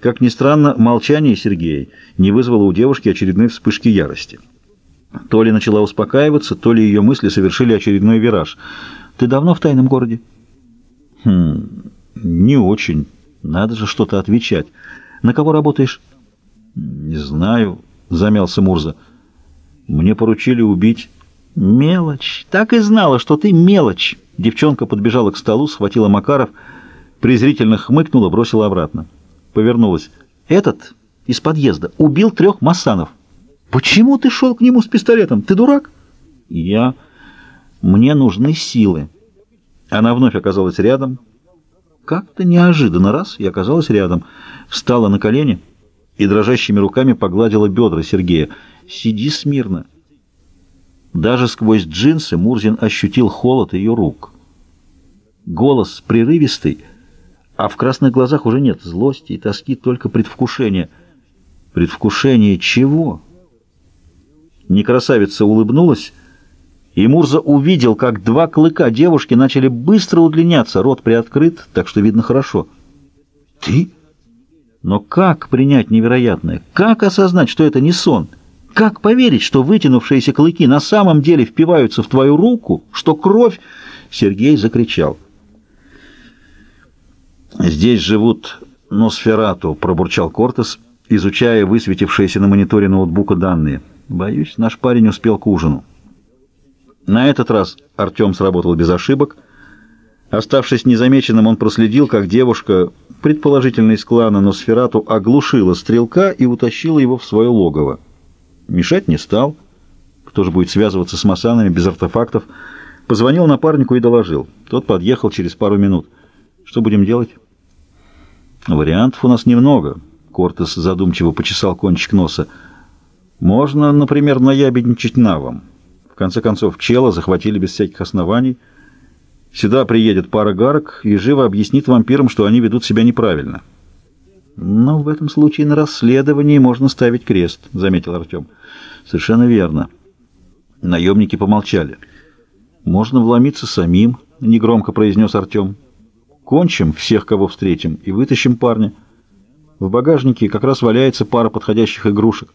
Как ни странно, молчание Сергея не вызвало у девушки очередной вспышки ярости. То ли начала успокаиваться, то ли ее мысли совершили очередной вираж. «Ты давно в тайном городе?» «Хм, не очень. Надо же что-то отвечать. На кого работаешь?» «Не знаю», — замялся Мурза. «Мне поручили убить...» «Мелочь. Так и знала, что ты мелочь». Девчонка подбежала к столу, схватила Макаров, презрительно хмыкнула, бросила обратно. Повернулась. «Этот из подъезда убил трех массанов. Почему ты шел к нему с пистолетом? Ты дурак?» «Я... Мне нужны силы». Она вновь оказалась рядом. Как-то неожиданно раз и оказалась рядом. Встала на колени и дрожащими руками погладила бедра Сергея. «Сиди смирно». Даже сквозь джинсы Мурзин ощутил холод ее рук. Голос прерывистый, а в красных глазах уже нет злости и тоски, только предвкушение. Предвкушение чего? Некрасавица улыбнулась, и Мурза увидел, как два клыка девушки начали быстро удлиняться, рот приоткрыт, так что видно хорошо. «Ты? Но как принять невероятное? Как осознать, что это не сон?» Как поверить, что вытянувшиеся клыки на самом деле впиваются в твою руку, что кровь... Сергей закричал. «Здесь живут Носферату», — пробурчал Кортес, изучая высветившиеся на мониторе ноутбука данные. «Боюсь, наш парень успел к ужину». На этот раз Артем сработал без ошибок. Оставшись незамеченным, он проследил, как девушка, предположительно из клана Носферату, оглушила стрелка и утащила его в свое логово. Мешать не стал. Кто же будет связываться с масанами без артефактов? Позвонил напарнику и доложил. Тот подъехал через пару минут. Что будем делать? Вариантов у нас немного. Кортес задумчиво почесал кончик носа. Можно, например, наябедничать навом. В конце концов, чела захватили без всяких оснований. Сюда приедет пара гарок и живо объяснит вампирам, что они ведут себя неправильно. Но в этом случае на расследовании можно ставить крест, заметил Артем. Совершенно верно. Наемники помолчали. Можно вломиться самим, негромко произнес Артем. Кончим всех, кого встретим, и вытащим парня. В багажнике как раз валяется пара подходящих игрушек.